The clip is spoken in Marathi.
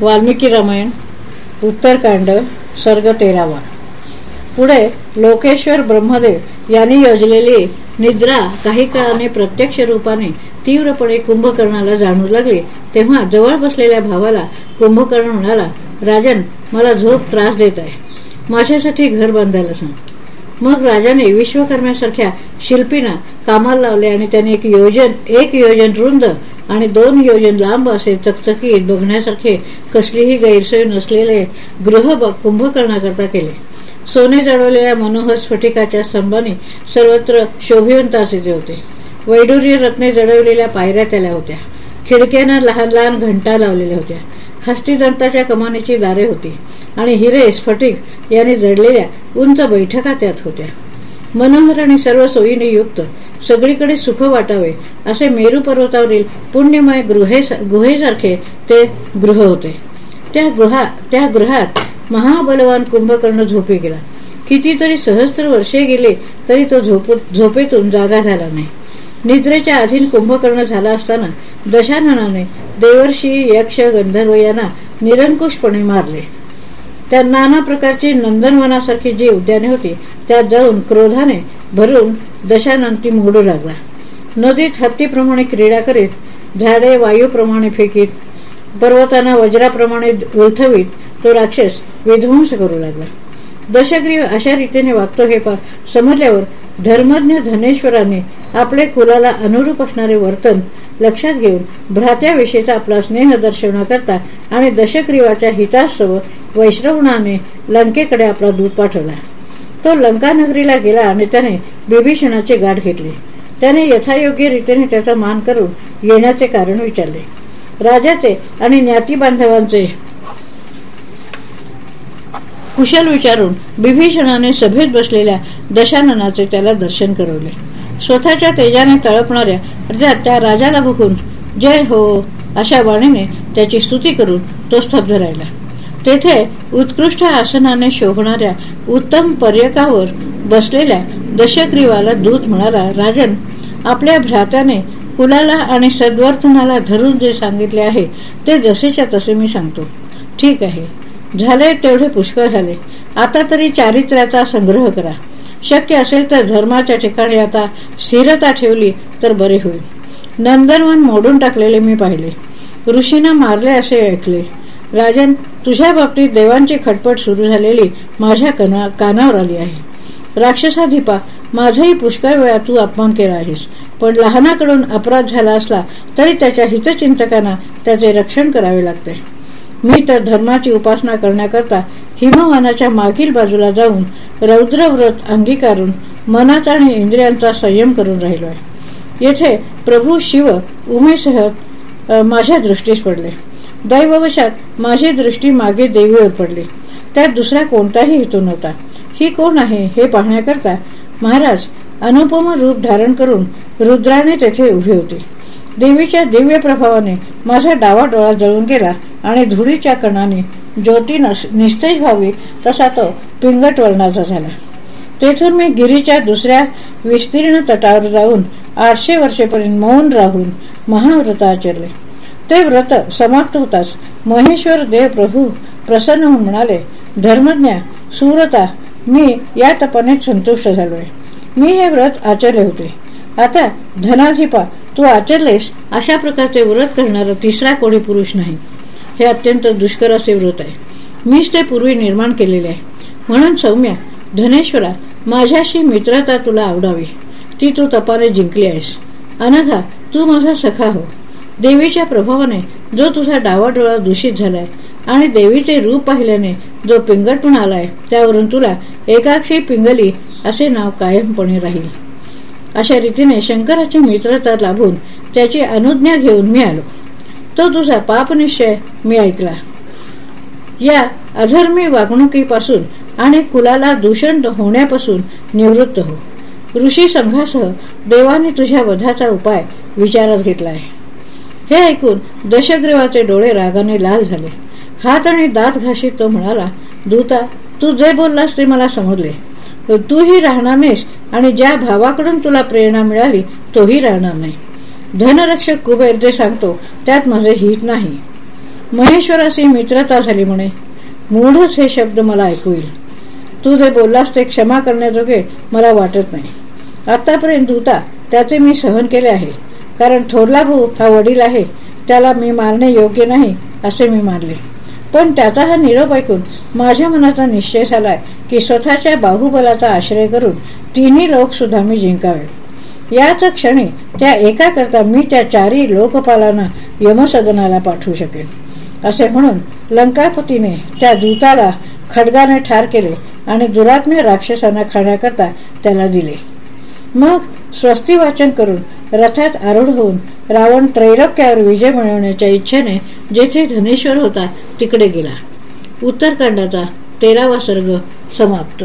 वाल्मिकी रामायण उत्तरकांड सर्ग तेरावा. पुढे लोकेश्वर ब्रह्मदेव यांनी योजलेली निद्रा काही काळाने प्रत्यक्ष रूपाने तीव्रपणे कुंभकर्णाला जाणू लागली. तेव्हा जवळ बसलेल्या भावाला कुंभकर्ण म्हणाला राजन मला झोप त्रास देत आहे. माझ्यासाठी घर बांधायला सांग. मग राजाने विश्वकर्म्यासारख्या शिल्पीना कामाला लावले आणि त्याने एक योजन एक योजन रुंद आणि दोन योजन लांब असे चकचकीत बघण्यासारखे कसलीही गैरसोय नसलेले गृह कुंभकर्णाकरता केले. सोने जळवलेल्या मनोहर स्फटिकाच्या स्तंभाने सर्वत्र शोभिवंत असे ते होते. वैडूर्य रत्ने जडवलेल्या पायऱ्या त्याला होत्या. खिडक्यांना लहान लहान घंटा लावलेल्या होत्या. हस्तिदंताच्या कमानीची दारे होती आणि हिरे स्फटिक यांनी जडलेल्या उंच बैठका त्यात होत्या. मनोहर आणि सर्व सोयीने युक्त सगळीकडे सुख वाटावे असे मेरू पर्वतावरील पुण्यमय गुहेसारखे ते गृह होते. त्या गुहा त्या गृहात महाबलवान कुंभकर्ण झोपी गेला. कितीतरी सहस्त्र वर्षे गेले तरी तो झोपेतून जागा झाला नाही. निद्रेच्या अधीन कुंभकर्ण झाला असताना दशाननाने देवर्षी यक्ष गंधर्व यांना निरंकुशपणे मारले. त्या नाना प्रकारची नंदनवनासारखी जी उद्याने होती. त्यात जाऊन क्रोधाने भरून दशानन ती मोडू लागला. नदीत हत्तीप्रमाणे क्रीडा करीत झाडे वायूप्रमाणे फेकीत पर्वतांना वज्राप्रमाणे उलथवीत तो राक्षस विध्वंस करू लागला. दशग्रीव अशा रीतीने वागतो हे समजल्यावर धर्मज्ञ धनेश्वराने आपले कुलाला अनुरूप असणारे वर्तन लक्षात घेऊन भ्रात्याविषयीचा आपला स्नेह दर्शवण्याकरता आणि दशग्रीवाच्या हितासव वैश्रवणाने लंकेकडे आपला दूत पाठवला. तो लंकानगरीला गेला आणि त्याने बिभीषणाची गाठ घेतली. त्याने यथायोग्य रीतीने त्याचा मान करून येण्याचे कारण विचारले. राजाचे आणि ज्ञाती बांधवांचे कुशल विचारून बिभीषणाने सभेत बसलेल्या दशाननाचे त्याला दर्शन करवले. स्वतःच्या तेजाने तळपणाऱ्या त्या राजाला बघून जय हो अशा वाणीने त्याची स्तुती करून तो स्तब्ध राहिला. तेथे उत्कृष्ट आसनाने शोभणाऱ्या उत्तम पर्यकावर बसलेल्या दशग्रीवाला दूत म्हणाला राजन आपल्या भ्रात्याने कुलाला आणि सद्वर्तनाला धरून जे सांगितले आहे ते जसेच्या तसे मी सांगतो. ठीक आहे झाले तेवढे पुष्कळ झाले. आता तरी चारित्र्याचा संग्रह करा. शक्य असेल तर धर्माच्या ठिकाणी आता स्थिरता ठेवली तर बरे होईल. नंदनवन मोडून टाकलेले मी पाहिले. ऋषीना मारले असे ऐकले. राजन तुझ्या बाबतीत देवांची खटपट सुरू झालेली माझ्या कानावर आली आहे. राक्षसाधिपा माझाही पुष्कळ वेळा तू अपमान केला आहेस. पण लहानाकडून अपराध झाला असला तरी त्याच्या हितचिंतकांना त्याचे रक्षण करावे लागते. मी तर धर्माची उपासना करण्याकरता हिमवानाच्या मागील बाजूला जाऊन रौद्रव्रत अंगीकारून मनाचा आणि इंद्रियांचा संयम करून राहिलो आहे येथे प्रभू शिव उमेसह माझ्या दृष्टीस पडले. दैववशात माझी दृष्टी मागे देवीवर पडली. त्यात दुसरा कोणताही हेतू नव्हता. ही कोण आहे हे पाहण्याकरता महाराज अनुपम रूप धारण करून रुद्राने तेथे उभी होती. देवीच्या दिव्य प्रभावाने माझा डावा डोळा जळून गेला आणि धुळीच्या कणाने ज्योती निस्तेज व्हावी तसा तो पिंगट वर्णाचा झाला. तेथून मी गिरीच्या दुसऱ्या विस्तीर्ण तटावर जाऊन आठशे वर्षेपर्यंत मौन राहून महाव्रत आचरले. ते व्रत समाप्त होताच महेश्वर देव प्रभू प्रसन्न होऊन म्हणाले धर्मज्ञा सूरता मी या तपाने संतुष्ट झालोय. मी हे व्रत आचरले होते. आता धनाधिपा तू आचरलेस अशा प्रकारचे व्रत करणारा तिसरा कोणी पुरुष नाही. हे अत्यंत दुष्कर असे व्रत आहे. मीच ते पूर्वी निर्माण केलेले आहे. म्हणून सौम्या धनेश्वरा माझ्याशी मित्रता तुला आवडावी. ती तू तपाने जिंकली आहेस. अनघा तू माझा सखा हो. देवीच्या प्रभावाने जो तुझा डावा डोळा दूषित झालाय आणि देवीचे रूप पाहिल्याने जो पिंगटपण आलाय त्यावरून तुला एकाक्षी पिंगली असे नाव कायमपणे राहील. अशा रीतीने शंकराची मित्रता लाभून त्याची अनुज्ञा घेऊन मी आलो. तो तुझा पापनिश्चय मी ऐकला. या अधर्मी वागणुकीपासून आणि कुलाला दूषण होण्यापासून निवृत्त हो. ऋषी संघासह देवाने तुझ्या वधाचा उपाय विचारात घेतला आहे. हे ऐकून दशग्रीवाचे डोळे रागाने लाल झाले. हात आणि दात घाशीत तो म्हणाला दूता तू जे बोललास ते मला समजले. तूही राहणार नाहीस आणि ज्या भावाकडून तुला प्रेरणा मिळाली तोही राहणार नाही. धनरक्षक कुबेर जे सांगतो त्यात माझे हित नाही. महेश्वराशी मित्रता झाली म्हणे. मूढच हे शब्द मला ऐकू येईल. तू जे बोललास ते क्षमा करण्याजोगे मला वाटत नाही. आतापर्यंत दूता त्याचे मी सहन केले आहे. कारण थोरला भाऊ हा वडील आहे त्याला मी मारणे योग्य नाही असे मी मानले. पण त्याचा हा निरोप ऐकून माझ्या मनाचा निश्चय झालाय की स्वतःच्या बाहुबलाचा आश्रय करून तिन्ही लोक सुद्धा मी जिंकावे. याच क्षणी त्या एका करता मी त्या चारी लोकपालांना यमसदनाला पाठवू शकेन. असे म्हणून लंकापतीने त्या दूताला खडगाने ठार केले आणि दुरात्म्य राक्षसांना खाण्याकरता त्याला दिले. मग स्वस्ती वाचन करून रथात आरूढ होऊन रावण त्रैलोक्यावर विजय मिळवण्याच्या इच्छेने जेथे धनेश्वर होता तिकडे गेला. उत्तरकांडाचा तेरावा सर्ग समाप्त.